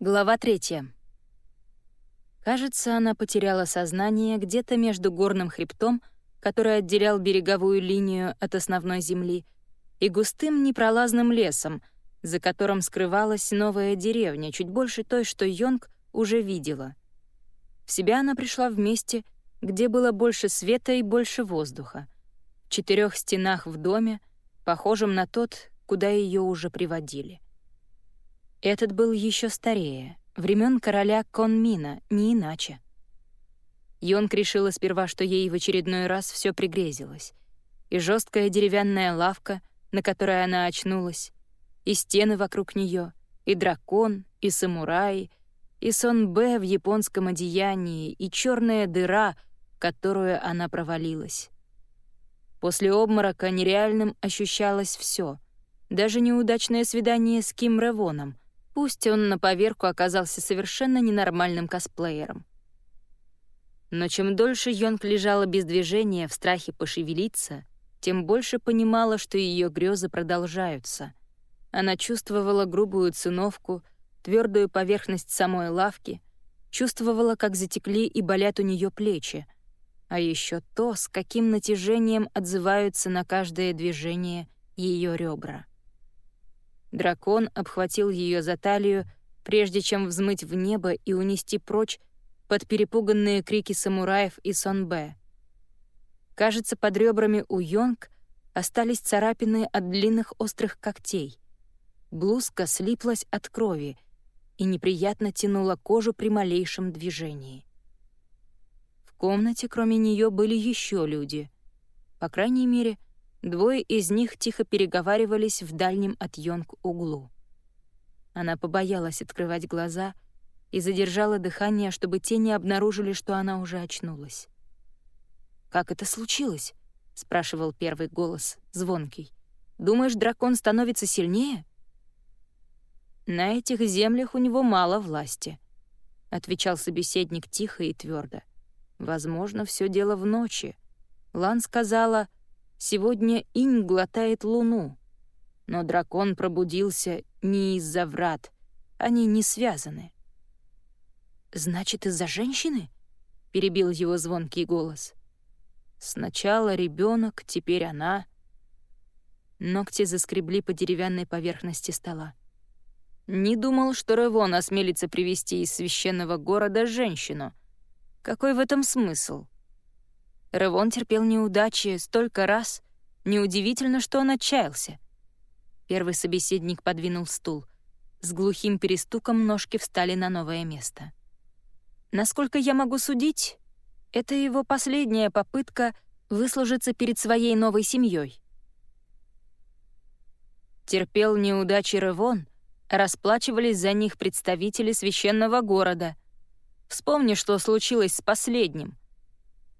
Глава третья. Кажется, она потеряла сознание где-то между горным хребтом, который отделял береговую линию от основной земли, и густым непролазным лесом, за которым скрывалась новая деревня, чуть больше той, что Йонг уже видела. В себя она пришла в месте, где было больше света и больше воздуха. В четырех стенах в доме, похожем на тот, куда ее уже приводили. Этот был еще старее, времен короля Конмина, не иначе. Йонг решила сперва, что ей в очередной раз все пригрезилось. И жесткая деревянная лавка, на которой она очнулась, и стены вокруг нее, и дракон, и самураи, и сон Б в японском одеянии, и черная дыра, в которую она провалилась. После обморока нереальным ощущалось все, даже неудачное свидание с Ким Ревоном — Пусть он на поверку оказался совершенно ненормальным косплеером. Но чем дольше Йонг лежала без движения в страхе пошевелиться, тем больше понимала, что ее грезы продолжаются. Она чувствовала грубую циновку, твердую поверхность самой лавки, чувствовала, как затекли и болят у нее плечи, а еще то, с каким натяжением отзываются на каждое движение ее ребра. Дракон обхватил ее за талию, прежде чем взмыть в небо и унести прочь под перепуганные крики самураев и Сонбе. Кажется, под ребрами у Йонг остались царапины от длинных острых когтей. Блузка слиплась от крови и неприятно тянула кожу при малейшем движении. В комнате кроме нее были еще люди. По крайней мере, Двое из них тихо переговаривались в дальнем от Йонг углу. Она побоялась открывать глаза и задержала дыхание, чтобы те не обнаружили, что она уже очнулась. «Как это случилось?» — спрашивал первый голос, звонкий. «Думаешь, дракон становится сильнее?» «На этих землях у него мало власти», — отвечал собеседник тихо и твердо. «Возможно, все дело в ночи. Лан сказала, Сегодня инь глотает луну. Но дракон пробудился не из-за врат. Они не связаны. «Значит, из-за женщины?» — перебил его звонкий голос. «Сначала ребенок, теперь она...» Ногти заскребли по деревянной поверхности стола. Не думал, что Ревон осмелится привести из священного города женщину. Какой в этом смысл? Ревон терпел неудачи столько раз, неудивительно, что он отчаялся. Первый собеседник подвинул стул. С глухим перестуком ножки встали на новое место. Насколько я могу судить, это его последняя попытка выслужиться перед своей новой семьей. Терпел неудачи Ревон, расплачивались за них представители священного города. Вспомни, что случилось с последним —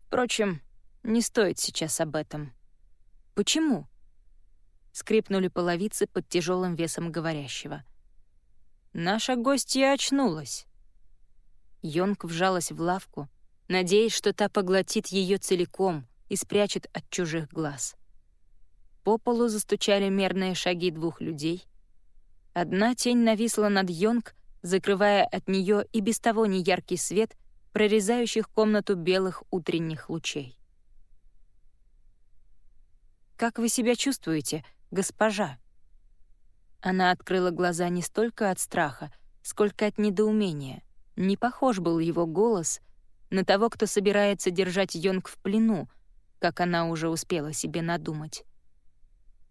Впрочем, не стоит сейчас об этом. Почему? Скрипнули половицы под тяжелым весом говорящего. Наша гостья очнулась. Йонг вжалась в лавку, надеясь, что та поглотит ее целиком и спрячет от чужих глаз. По полу застучали мерные шаги двух людей. Одна тень нависла над Йонг, закрывая от нее и без того неяркий свет — прорезающих комнату белых утренних лучей. «Как вы себя чувствуете, госпожа?» Она открыла глаза не столько от страха, сколько от недоумения. Не похож был его голос на того, кто собирается держать Йонг в плену, как она уже успела себе надумать.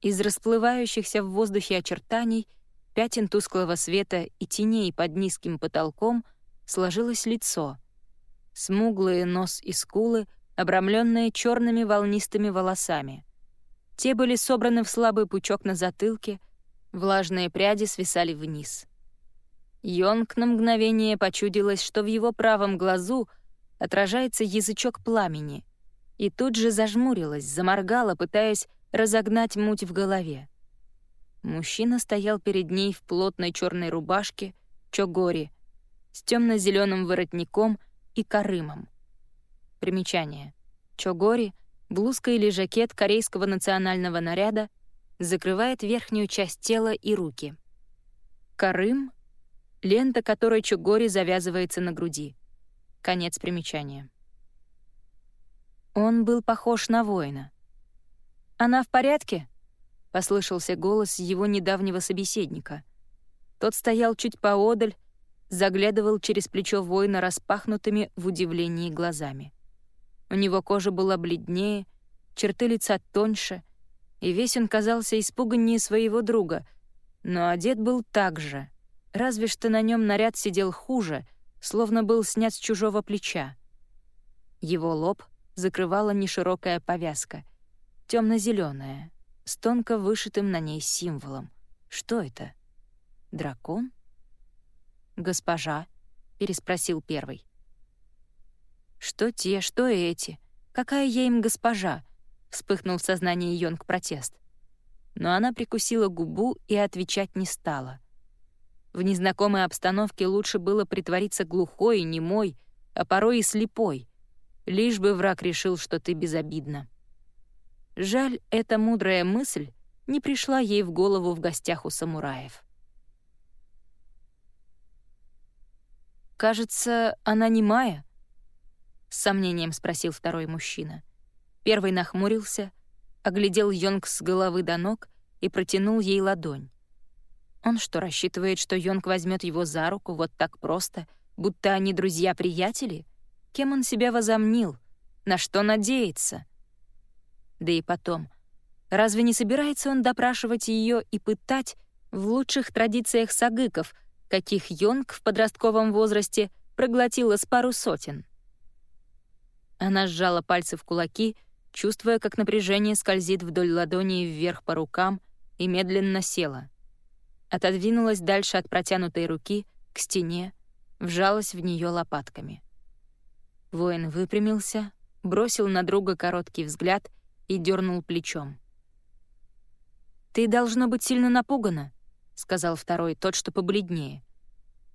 Из расплывающихся в воздухе очертаний, пятен тусклого света и теней под низким потолком сложилось лицо — смуглые нос и скулы, обрамленные черными волнистыми волосами. Те были собраны в слабый пучок на затылке, влажные пряди свисали вниз. Йонг на мгновение почудилось, что в его правом глазу отражается язычок пламени, и тут же зажмурилась, заморгала, пытаясь разогнать муть в голове. Мужчина стоял перед ней в плотной черной рубашке, чогори, с темно-зеленым воротником и карымом. Примечание. Чогори — блузка или жакет корейского национального наряда, закрывает верхнюю часть тела и руки. Карым лента которой Чугори завязывается на груди. Конец примечания. Он был похож на воина. «Она в порядке?» — послышался голос его недавнего собеседника. Тот стоял чуть поодаль, заглядывал через плечо воина распахнутыми в удивлении глазами. У него кожа была бледнее, черты лица тоньше, и весь он казался испуганнее своего друга, но одет был так же, разве что на нем наряд сидел хуже, словно был снят с чужого плеча. Его лоб закрывала неширокая повязка, темно зеленая с тонко вышитым на ней символом. Что это? Дракон? «Госпожа?» — переспросил первый. «Что те, что эти? Какая я им госпожа?» — вспыхнул в сознании Йонг протест. Но она прикусила губу и отвечать не стала. В незнакомой обстановке лучше было притвориться глухой немой, а порой и слепой, лишь бы враг решил, что ты безобидна. Жаль, эта мудрая мысль не пришла ей в голову в гостях у самураев. «Кажется, она не Майя?» — с сомнением спросил второй мужчина. Первый нахмурился, оглядел Йонг с головы до ног и протянул ей ладонь. Он что, рассчитывает, что Йонг возьмет его за руку вот так просто, будто они друзья-приятели? Кем он себя возомнил? На что надеется? Да и потом, разве не собирается он допрашивать ее и пытать в лучших традициях сагыков — каких Йонг в подростковом возрасте проглотила с пару сотен. Она сжала пальцы в кулаки, чувствуя, как напряжение скользит вдоль ладони вверх по рукам, и медленно села. Отодвинулась дальше от протянутой руки к стене, вжалась в нее лопатками. Воин выпрямился, бросил на друга короткий взгляд и дернул плечом. «Ты, должно быть, сильно напугана», — сказал второй, тот, что побледнее.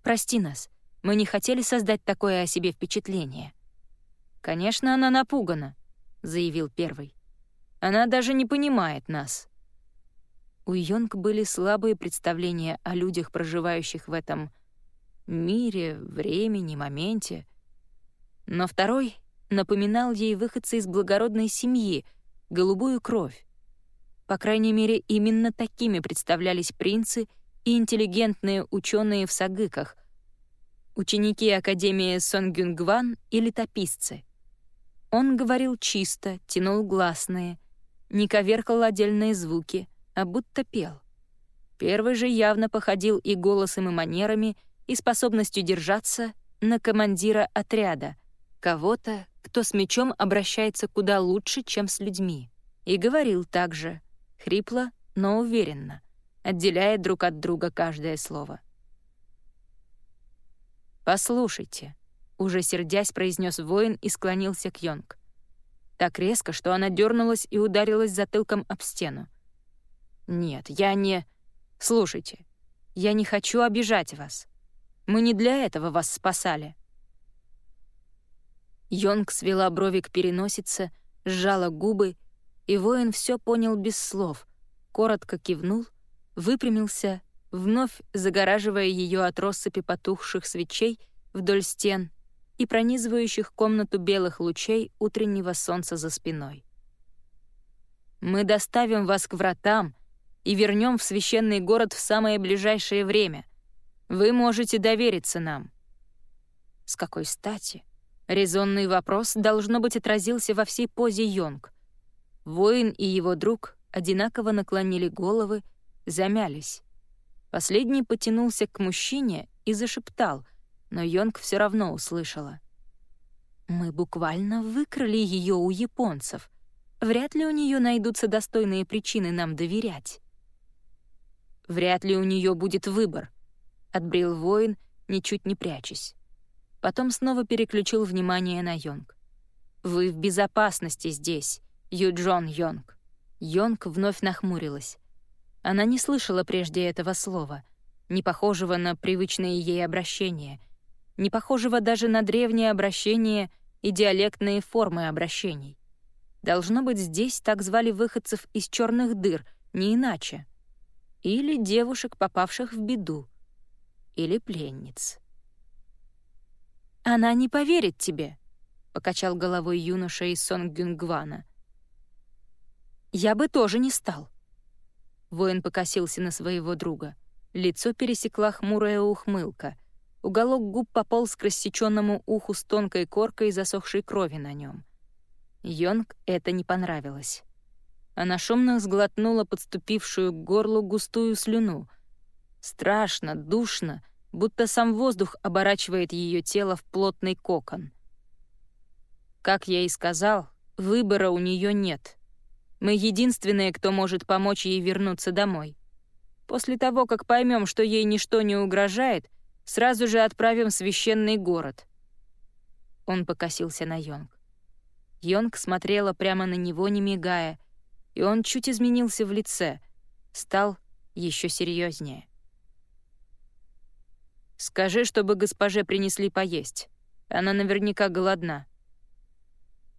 «Прости нас, мы не хотели создать такое о себе впечатление». «Конечно, она напугана», — заявил первый. «Она даже не понимает нас». У Йонг были слабые представления о людях, проживающих в этом мире, времени, моменте. Но второй напоминал ей выходца из благородной семьи, голубую кровь. По крайней мере, именно такими представлялись принцы и интеллигентные ученые в сагыках, ученики Академии Сонгюнгван и летописцы. Он говорил чисто, тянул гласные, не коверкал отдельные звуки, а будто пел. Первый же явно походил и голосом, и манерами, и способностью держаться на командира отряда, кого-то, кто с мечом обращается куда лучше, чем с людьми. И говорил также — Хрипло, но уверенно, отделяя друг от друга каждое слово. «Послушайте», — уже сердясь произнес воин и склонился к Йонг. Так резко, что она дернулась и ударилась затылком об стену. «Нет, я не... Слушайте, я не хочу обижать вас. Мы не для этого вас спасали». Йонг свела брови к переносице, сжала губы и воин все понял без слов, коротко кивнул, выпрямился, вновь загораживая ее от россыпи потухших свечей вдоль стен и пронизывающих комнату белых лучей утреннего солнца за спиной. «Мы доставим вас к вратам и вернем в священный город в самое ближайшее время. Вы можете довериться нам». С какой стати? Резонный вопрос, должно быть, отразился во всей позе Йонг. Воин и его друг одинаково наклонили головы, замялись. Последний потянулся к мужчине и зашептал, но Йонг все равно услышала. «Мы буквально выкрали ее у японцев. Вряд ли у нее найдутся достойные причины нам доверять». «Вряд ли у нее будет выбор», — отбрил воин, ничуть не прячась. Потом снова переключил внимание на Йонг. «Вы в безопасности здесь. Юджон Йонг. Йонг вновь нахмурилась. Она не слышала прежде этого слова, не похожего на привычные ей обращения, не похожего даже на древнее обращение и диалектные формы обращений. Должно быть, здесь так звали выходцев из черных дыр, не иначе. Или девушек, попавших в беду. или пленниц. «Она не поверит тебе», — покачал головой юноша из Сонгюнгвана. «Я бы тоже не стал». Воин покосился на своего друга. Лицо пересекла хмурая ухмылка. Уголок губ пополз к рассеченному уху с тонкой коркой засохшей крови на нем. Йонг это не понравилось. Она шумно сглотнула подступившую к горлу густую слюну. Страшно, душно, будто сам воздух оборачивает ее тело в плотный кокон. Как я и сказал, выбора у нее нет. Мы единственные, кто может помочь ей вернуться домой. После того, как поймем, что ей ничто не угрожает, сразу же отправим священный город. Он покосился на Йонг. Йонг смотрела прямо на него, не мигая, и он чуть изменился в лице, стал еще серьезнее. «Скажи, чтобы госпоже принесли поесть. Она наверняка голодна».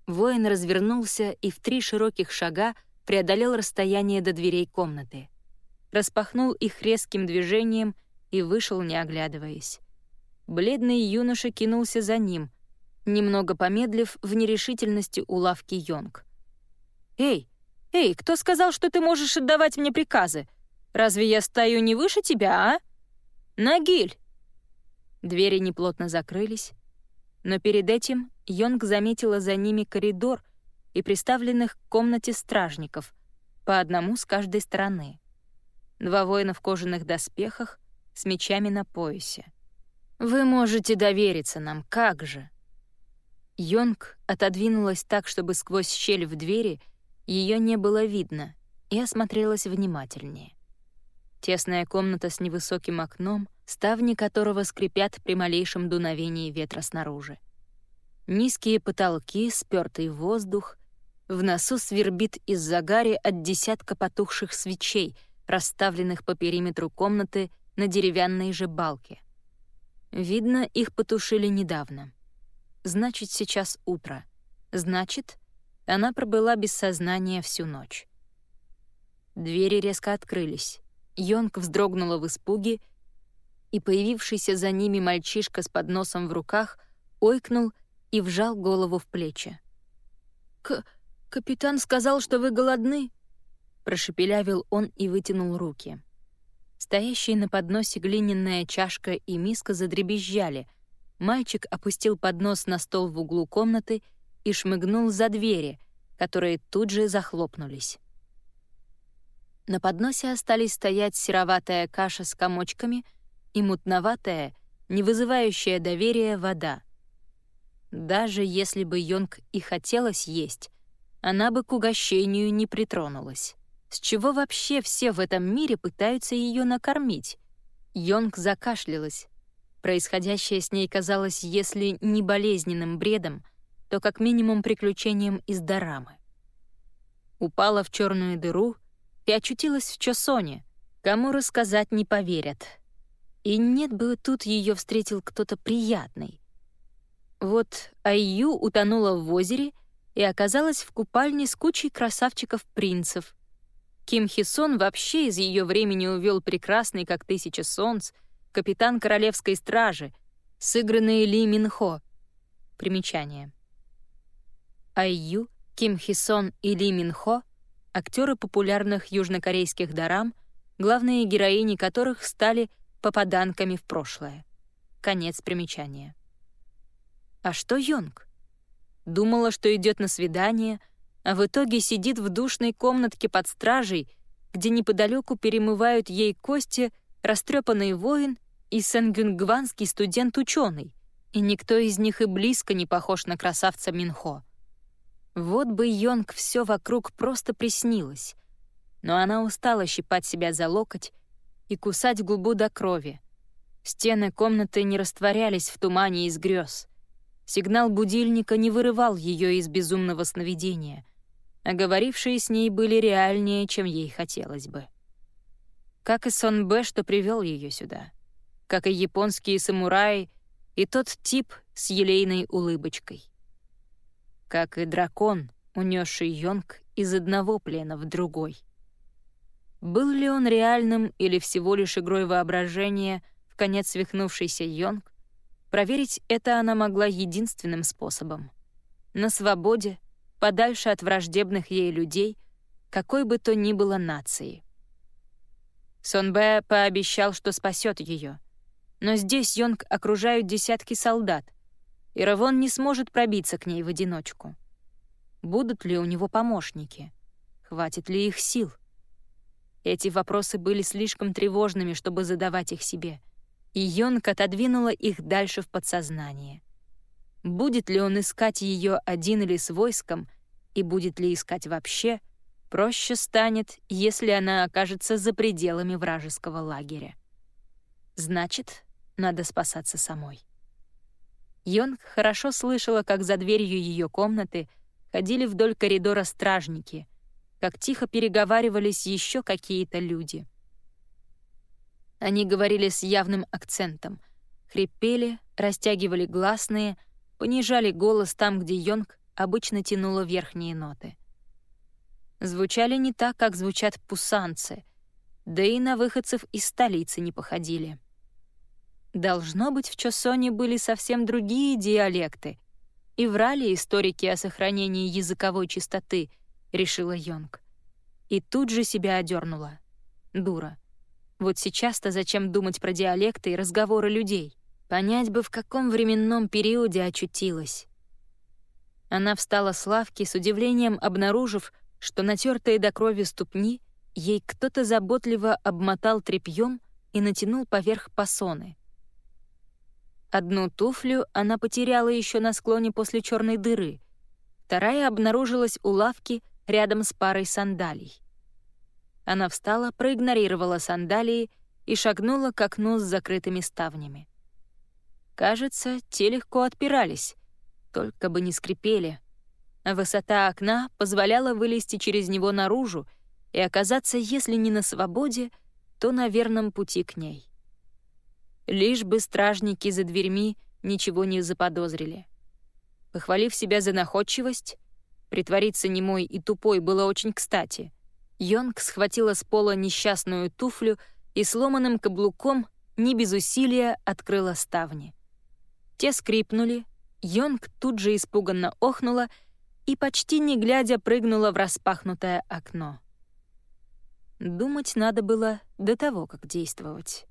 Воин развернулся и в три широких шага преодолел расстояние до дверей комнаты. Распахнул их резким движением и вышел, не оглядываясь. Бледный юноша кинулся за ним, немного помедлив в нерешительности у лавки Йонг. «Эй, эй, кто сказал, что ты можешь отдавать мне приказы? Разве я стою не выше тебя, а? Нагиль!» Двери неплотно закрылись, но перед этим Йонг заметила за ними коридор и приставленных к комнате стражников, по одному с каждой стороны. Два воина в кожаных доспехах с мечами на поясе. «Вы можете довериться нам, как же!» Йонг отодвинулась так, чтобы сквозь щель в двери ее не было видно, и осмотрелась внимательнее. Тесная комната с невысоким окном, ставни которого скрипят при малейшем дуновении ветра снаружи. Низкие потолки, спёртый воздух. В носу свербит из загари от десятка потухших свечей, расставленных по периметру комнаты на деревянной же балке. Видно, их потушили недавно. Значит, сейчас утро. Значит, она пробыла без сознания всю ночь. Двери резко открылись. Йонг вздрогнула в испуге, и появившийся за ними мальчишка с подносом в руках ойкнул и вжал голову в плечи. «К... капитан сказал, что вы голодны?» Прошепелявил он и вытянул руки. Стоящие на подносе глиняная чашка и миска задребезжали. Мальчик опустил поднос на стол в углу комнаты и шмыгнул за двери, которые тут же захлопнулись. На подносе остались стоять сероватая каша с комочками и мутноватая, не вызывающая доверия вода — даже если бы Йонг и хотелось есть, она бы к угощению не притронулась. С чего вообще все в этом мире пытаются ее накормить? Йонг закашлялась. Происходящее с ней казалось, если не болезненным бредом, то как минимум приключением из дорамы. Упала в черную дыру и очутилась в Чосоне. Кому рассказать не поверят. И нет бы тут ее встретил кто-то приятный. Вот Айю утонула в озере и оказалась в купальне с кучей красавчиков-принцев. Ким Хисон вообще из ее времени увел прекрасный, как тысяча солнц, капитан королевской стражи, сыгранный Ли Минхо. Примечание. Айю, Ким Хисон и Ли Минхо — актеры популярных южнокорейских дорам, главные героини которых стали попаданками в прошлое. Конец примечания. А что Йонг? Думала, что идет на свидание, а в итоге сидит в душной комнатке под стражей, где неподалеку перемывают ей кости растрепанный воин и сенгюнгванский студент-ученый, и никто из них и близко не похож на красавца Минхо. Вот бы Йонг все вокруг просто приснилось, но она устала щипать себя за локоть и кусать губу до крови. Стены комнаты не растворялись в тумане из грез — Сигнал будильника не вырывал ее из безумного сновидения, а говорившие с ней были реальнее, чем ей хотелось бы. Как и Сон Бэ, что привел ее сюда. Как и японские самураи и тот тип с елейной улыбочкой. Как и дракон, унесший Йонг из одного плена в другой. Был ли он реальным или всего лишь игрой воображения — в конец свихнувшийся Йонг, проверить это она могла единственным способом. На свободе, подальше от враждебных ей людей, какой бы то ни было нации. Сонбэ пообещал, что спасет ее. Но здесь Йонг окружают десятки солдат, и Равон не сможет пробиться к ней в одиночку. Будут ли у него помощники? Хватит ли их сил? Эти вопросы были слишком тревожными, чтобы задавать их себе, и Йонг отодвинула их дальше в подсознание. Будет ли он искать ее один или с войском, и будет ли искать вообще, проще станет, если она окажется за пределами вражеского лагеря. Значит, надо спасаться самой. Йонг хорошо слышала, как за дверью ее комнаты ходили вдоль коридора стражники, как тихо переговаривались еще какие-то люди. Они говорили с явным акцентом, хрипели, растягивали гласные, понижали голос там, где Йонг обычно тянула верхние ноты. Звучали не так, как звучат пусанцы, да и на выходцев из столицы не походили. Должно быть, в Чосоне были совсем другие диалекты, и врали историки о сохранении языковой чистоты — решила Йонг. И тут же себя одернула. Дура. Вот сейчас-то зачем думать про диалекты и разговоры людей? Понять бы, в каком временном периоде очутилась. Она встала с лавки с удивлением, обнаружив, что натертые до крови ступни ей кто-то заботливо обмотал тряпьем и натянул поверх пасоны. Одну туфлю она потеряла еще на склоне после черной дыры, вторая обнаружилась у лавки рядом с парой сандалий. Она встала, проигнорировала сандалии и шагнула к окну с закрытыми ставнями. Кажется, те легко отпирались, только бы не скрипели. Высота окна позволяла вылезти через него наружу и оказаться, если не на свободе, то на верном пути к ней. Лишь бы стражники за дверьми ничего не заподозрили. Похвалив себя за находчивость, Притвориться немой и тупой было очень кстати. Йонг схватила с пола несчастную туфлю и сломанным каблуком, не без усилия, открыла ставни. Те скрипнули, Йонг тут же испуганно охнула и, почти не глядя, прыгнула в распахнутое окно. Думать надо было до того, как действовать.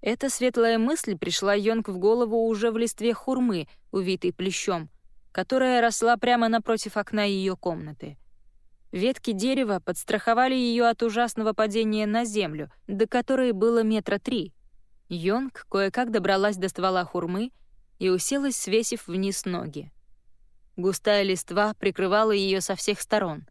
Эта светлая мысль пришла Йонг в голову уже в листве хурмы, увитой плещом, которая росла прямо напротив окна ее комнаты. Ветки дерева подстраховали ее от ужасного падения на землю, до которой было метра три. Йонг кое-как добралась до ствола хурмы и уселась, свесив вниз ноги. Густая листва прикрывала ее со всех сторон.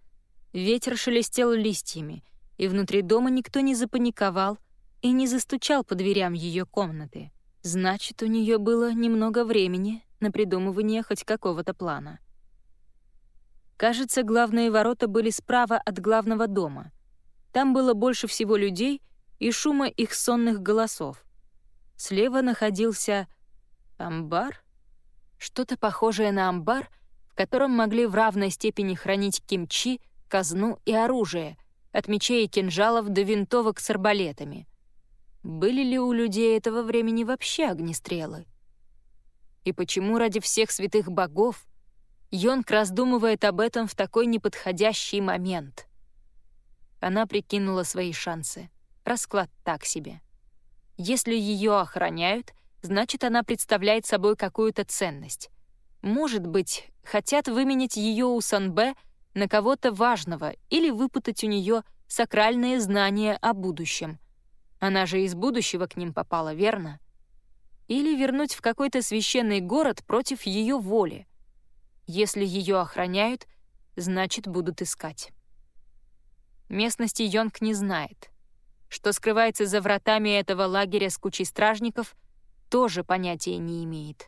Ветер шелестел листьями, и внутри дома никто не запаниковал и не застучал по дверям ее комнаты. Значит, у нее было немного времени на придумывание хоть какого-то плана. Кажется, главные ворота были справа от главного дома. Там было больше всего людей и шума их сонных голосов. Слева находился амбар? Что-то похожее на амбар, в котором могли в равной степени хранить кимчи, казну и оружие, от мечей и кинжалов до винтовок с арбалетами. Были ли у людей этого времени вообще огнестрелы? И почему ради всех святых богов Йонг раздумывает об этом в такой неподходящий момент? Она прикинула свои шансы. Расклад так себе. Если ее охраняют, значит, она представляет собой какую-то ценность. Может быть, хотят выменять ее у Санбе на кого-то важного или выпутать у нее сакральные знания о будущем. Она же из будущего к ним попала, верно? или вернуть в какой-то священный город против ее воли. Если ее охраняют, значит, будут искать. Местности Йонг не знает. Что скрывается за вратами этого лагеря с кучей стражников, тоже понятия не имеет.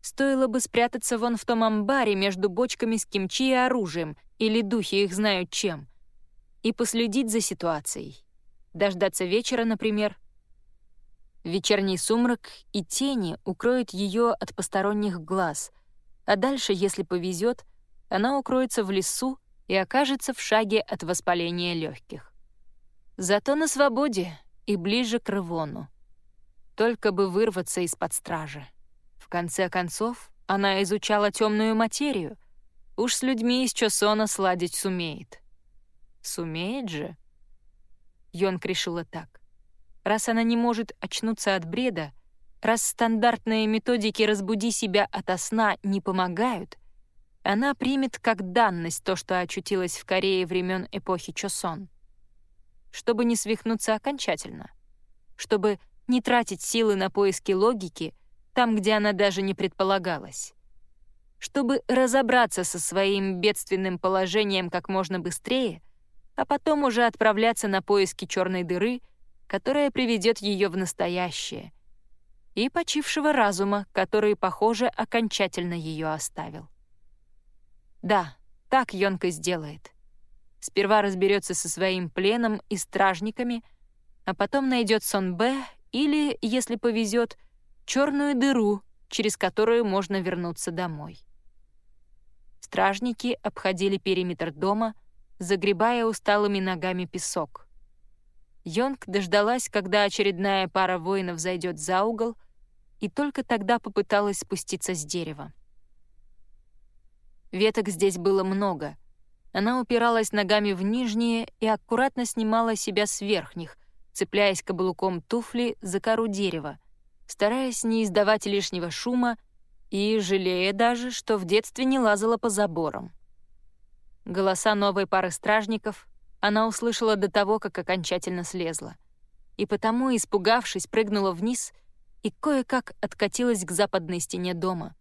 Стоило бы спрятаться вон в том амбаре между бочками с кимчи и оружием, или духи их знают чем, и последить за ситуацией. Дождаться вечера, например — Вечерний сумрак и тени укроют ее от посторонних глаз, а дальше, если повезет, она укроется в лесу и окажется в шаге от воспаления легких. Зато на свободе и ближе к Рывону. Только бы вырваться из-под стражи. В конце концов, она изучала темную материю. Уж с людьми из Чосона сладить сумеет. Сумеет же? Йонг решила так. Раз она не может очнуться от бреда, раз стандартные методики «разбуди себя ото сна» не помогают, она примет как данность то, что очутилась в Корее времен эпохи Чосон. Чтобы не свихнуться окончательно. Чтобы не тратить силы на поиски логики там, где она даже не предполагалась. Чтобы разобраться со своим бедственным положением как можно быстрее, а потом уже отправляться на поиски черной дыры, которая приведет ее в настоящее, и почившего разума, который, похоже, окончательно ее оставил. Да, так Йонка сделает. Сперва разберется со своим пленом и стражниками, а потом найдет Сон Б или, если повезет, черную дыру, через которую можно вернуться домой. Стражники обходили периметр дома, загребая усталыми ногами песок. Йонг дождалась, когда очередная пара воинов зайдет за угол, и только тогда попыталась спуститься с дерева. Веток здесь было много. Она упиралась ногами в нижние и аккуратно снимала себя с верхних, цепляясь каблуком туфли за кору дерева, стараясь не издавать лишнего шума и жалея даже, что в детстве не лазала по заборам. Голоса новой пары стражников она услышала до того, как окончательно слезла. И потому, испугавшись, прыгнула вниз и кое-как откатилась к западной стене дома,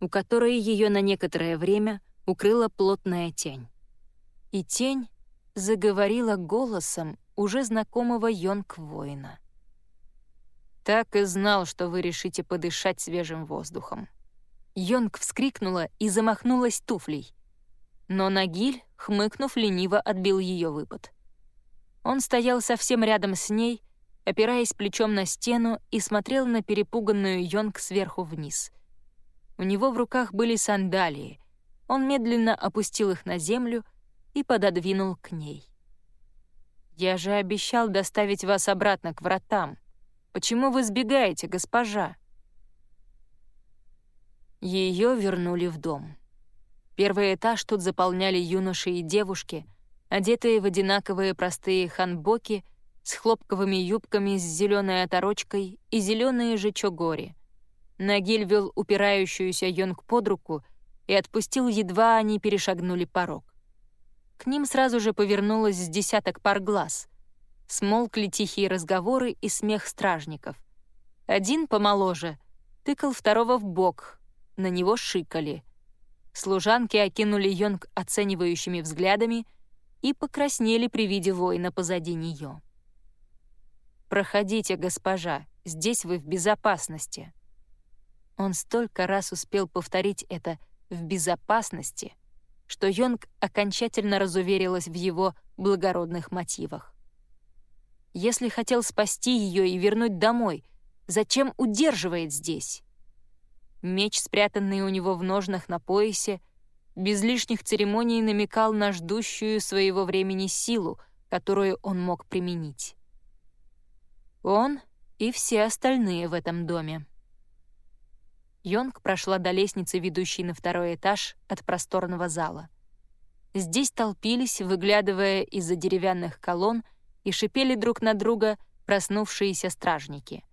у которой ее на некоторое время укрыла плотная тень. И тень заговорила голосом уже знакомого Йонг-воина. «Так и знал, что вы решите подышать свежим воздухом». Йонг вскрикнула и замахнулась туфлей. Но Нагиль, хмыкнув, лениво отбил ее выпад. Он стоял совсем рядом с ней, опираясь плечом на стену и смотрел на перепуганную Йонг сверху вниз — у него в руках были сандалии. Он медленно опустил их на землю и пододвинул к ней. «Я же обещал доставить вас обратно к вратам. Почему вы сбегаете, госпожа?» Ее вернули в дом. Первый этаж тут заполняли юноши и девушки, одетые в одинаковые простые ханбоки с хлопковыми юбками с зеленой оторочкой и зеленые же чогори — Нагиль вел упирающуюся Йонг под руку и отпустил, едва они перешагнули порог. К ним сразу же повернулось с десяток пар глаз. Смолкли тихие разговоры и смех стражников. Один, помоложе, тыкал второго в бок, на него шикали. Служанки окинули Йонг оценивающими взглядами и покраснели при виде воина позади нее. «Проходите, госпожа, здесь вы в безопасности», он столько раз успел повторить это в безопасности, что Йонг окончательно разуверилась в его благородных мотивах. Если хотел спасти ее и вернуть домой, зачем удерживает здесь? Меч, спрятанный у него в ножнах на поясе, без лишних церемоний намекал на ждущую своего времени силу, которую он мог применить. Он и все остальные в этом доме. Йонг прошла до лестницы, ведущей на второй этаж от просторного зала. Здесь толпились, выглядывая из-за деревянных колонн, и шипели друг на друга проснувшиеся стражники.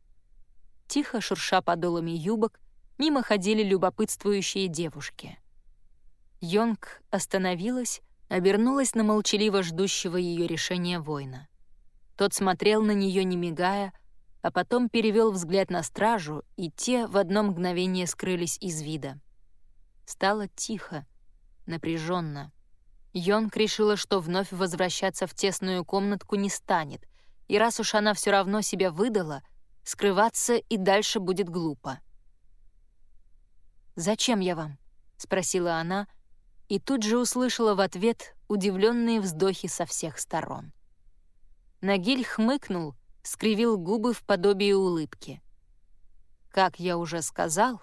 Тихо шурша подолами юбок, мимо ходили любопытствующие девушки. Йонг остановилась, обернулась на молчаливо ждущего ее решения воина. Тот смотрел на нее, не мигая, а потом перевел взгляд на стражу, и те в одно мгновение скрылись из вида. Стало тихо, напряженно. Йонг решила, что вновь возвращаться в тесную комнатку не станет, и раз уж она все равно себя выдала, скрываться и дальше будет глупо. «Зачем я вам?» — спросила она, и тут же услышала в ответ удивленные вздохи со всех сторон. Нагиль хмыкнул скривил губы в подобии улыбки. «Как я уже сказал,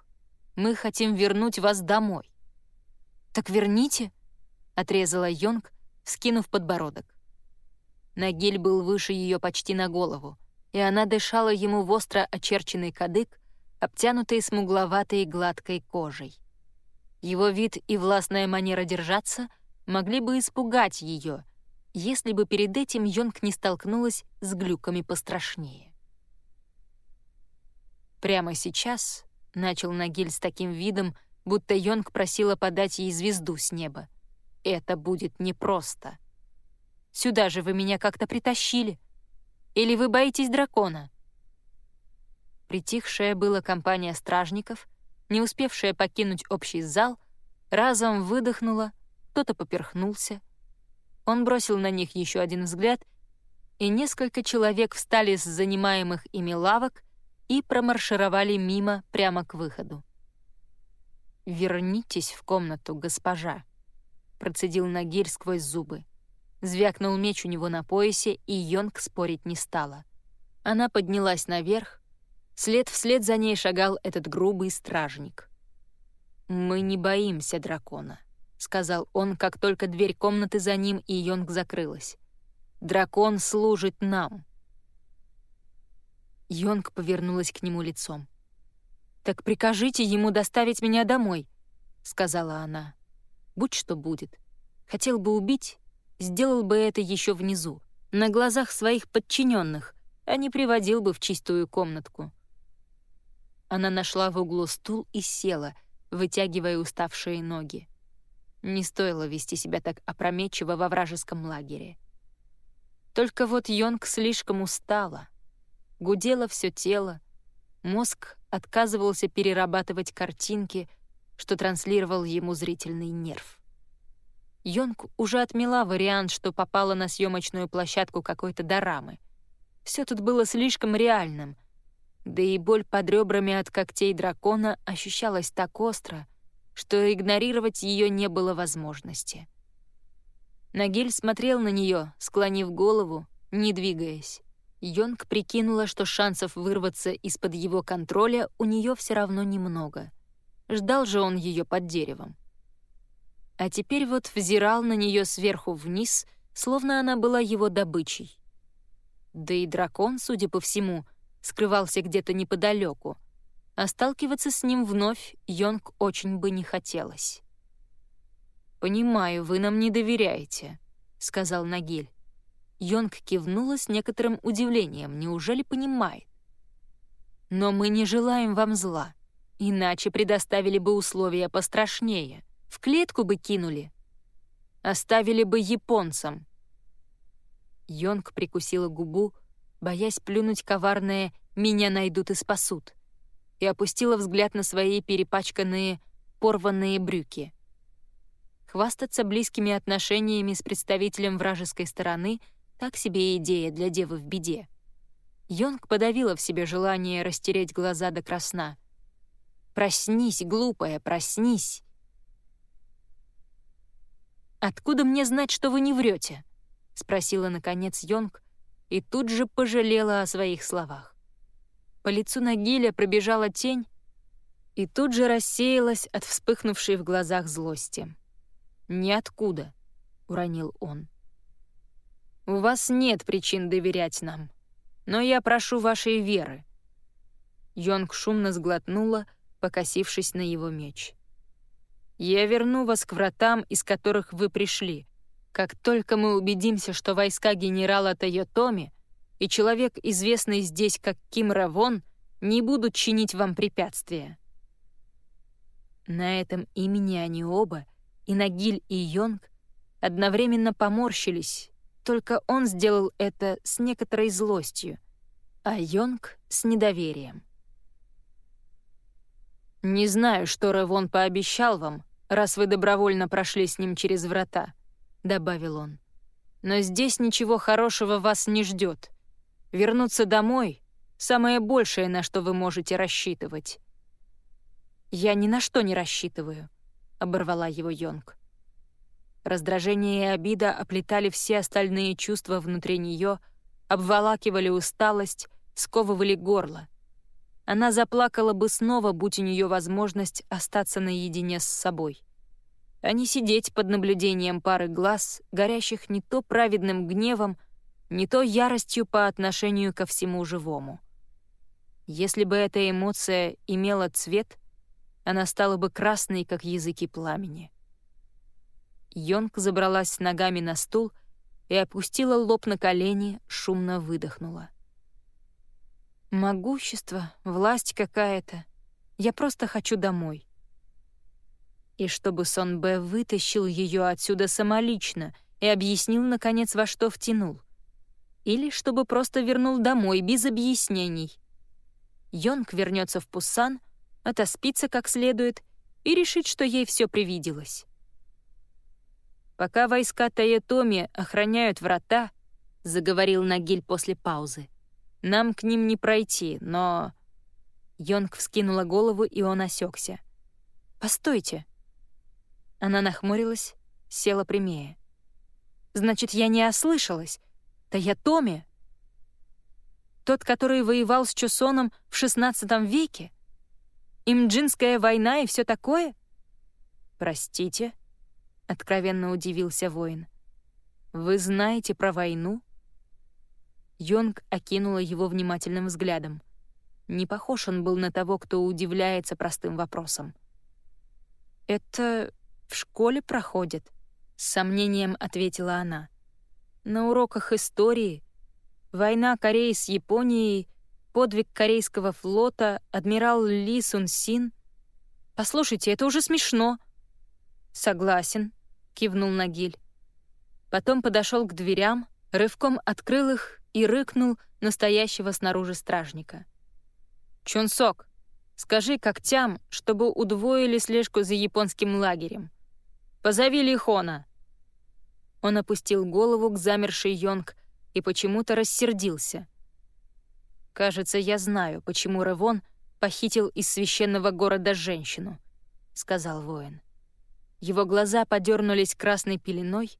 мы хотим вернуть вас домой». «Так верните», — отрезала Йонг, вскинув подбородок. Нагиль был выше ее почти на голову. и она дышала ему в остро очерченный кадык, обтянутый смугловатой гладкой кожей. Его вид и властная манера держаться могли бы испугать ее, если бы перед этим Йонг не столкнулась с глюками пострашнее. Прямо сейчас начал Нагиль с таким видом, будто Йонг просила подать ей звезду с неба. «Это будет непросто. Сюда же вы меня как-то притащили. Или вы боитесь дракона?» Притихшая была компания стражников, не успевшая покинуть общий зал, разом выдохнула, кто-то поперхнулся. Он бросил на них еще один взгляд, и несколько человек встали с занимаемых ими лавок и промаршировали мимо прямо к выходу. «Вернитесь в комнату, госпожа», — процедил Нагирь сквозь зубы. Звякнул меч у него на поясе, и Йонг спорить не стала. Она поднялась наверх, след вслед за ней шагал этот грубый стражник. «Мы не боимся дракона», — сказал он, как только дверь комнаты за ним и Йонг закрылась. «Дракон служит нам». Йонг повернулась к нему лицом. «Так прикажите ему доставить меня домой», — сказала она. «Будь что будет. Хотел бы убить, сделал бы это еще внизу, на глазах своих подчиненных, а не приводил бы в чистую комнатку». Она нашла в углу стул и села, вытягивая уставшие ноги. Не стоило вести себя так опрометчиво во вражеском лагере. Только вот Йонг слишком устала — Гудело все тело, мозг отказывался перерабатывать картинки, что транслировал ему зрительный нерв. Йонг уже отмела вариант, что попала на съемочную площадку какой-то дорамы. Все тут было слишком реальным, да и боль под ребрами от когтей дракона ощущалась так остро, что игнорировать ее не было возможности. Нагиль смотрел на нее, склонив голову, не двигаясь. Йонг прикинула, что шансов вырваться из-под его контроля у нее все равно немного. Ждал же он ее под деревом. А теперь вот взирал на нее сверху вниз, словно она была его добычей. Да и дракон, судя по всему, скрывался где-то неподалеку, а сталкиваться с ним вновь Йонг очень бы не хотелось. «Понимаю, вы нам не доверяете», — сказал Нагиль. Йонг кивнула с некоторым удивлением, неужели понимает? «Но мы не желаем вам зла, иначе предоставили бы условия пострашнее, в клетку бы кинули, оставили бы японцам». Йонг прикусила губу, боясь плюнуть коварное «меня найдут и спасут», и опустила взгляд на свои перепачканные, порванные брюки. Хвастаться близкими отношениями с представителем вражеской стороны — так себе идея для девы в беде. Йонг подавила в себе желание растереть глаза до красна. «Проснись, глупая, проснись!» «Откуда мне знать, что вы не врете?» — спросила, наконец, Йонг, и тут же пожалела о своих словах. По лицу Нагиля пробежала тень и тут же рассеялась от вспыхнувшей в глазах злости. «Ниоткуда», — уронил он. У вас нет причин доверять нам, но я прошу вашей веры». Йонг шумно сглотнула, покосившись на его меч. «Я верну вас к вратам, из которых вы пришли, как только мы убедимся, что войска генерала Тойотоми и человек, известный здесь как Ким Равон, не будут чинить вам препятствия». На этом имени они оба, и Нагиль, и Йонг, одновременно поморщились, только он сделал это с некоторой злостью, а Йонг — с недоверием. «Не знаю, что Ревон пообещал вам, раз вы добровольно прошли с ним через врата», — добавил он. «Но здесь ничего хорошего вас не ждет. Вернуться домой — самое большее, на что вы можете рассчитывать». «Я ни на что не рассчитываю», — оборвала его Йонг. Раздражение и обида оплетали все остальные чувства внутри нее, обволакивали усталость, сковывали горло. Она заплакала бы снова, будь у нее возможность остаться наедине с собой. А не сидеть под наблюдением пары глаз, горящих не то праведным гневом, не то яростью по отношению ко всему живому. Если бы эта эмоция имела цвет, она стала бы красной, как языки пламени. Йонг забралась ногами на стул и опустила лоб на колени, шумно выдохнула. «Могущество, власть какая-то. Я просто хочу домой». И чтобы Сон Б вытащил ее отсюда самолично и объяснил, наконец, во что втянул. Или чтобы просто вернул домой, без объяснений. Йонг вернется в Пусан, отоспится как следует и решит, что ей все привиделось. «Пока войска Таятоми охраняют врата», — заговорил Нагиль после паузы, — «нам к ним не пройти, но...» Йонг вскинула голову, и он осекся. «Постойте». Она нахмурилась, села прямее. «Значит, я не ослышалась. Таятоми тот, который воевал с Чусоном в XVI веке? Имджинская война и все такое? Простите, откровенно удивился воин. Вы знаете про войну? Йонг окинула его внимательным взглядом. Не похож он был на того, кто удивляется простым вопросом. «Это в школе проходит?» — с сомнением ответила она. «На уроках истории Война Кореи с Японией, подвиг корейского флота, адмирал Ли Сун Син. Послушайте, это уже смешно. Согласен, кивнул Нагиль. Потом подошел к дверям, рывком открыл их и рыкнул настоящего снаружи стражника. «Чунсок, скажи когтям, чтобы удвоили слежку за японским лагерем. Позови Лихона!» Он опустил голову к замершей Йонг, и почему-то рассердился. «Кажется, я знаю, почему Ревон похитил из священного города женщину», — сказал воин. Его глаза подернулись красной пеленой,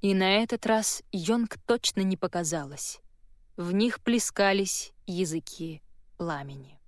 и на этот раз Йонг точно не показалось. В них плескались языки пламени.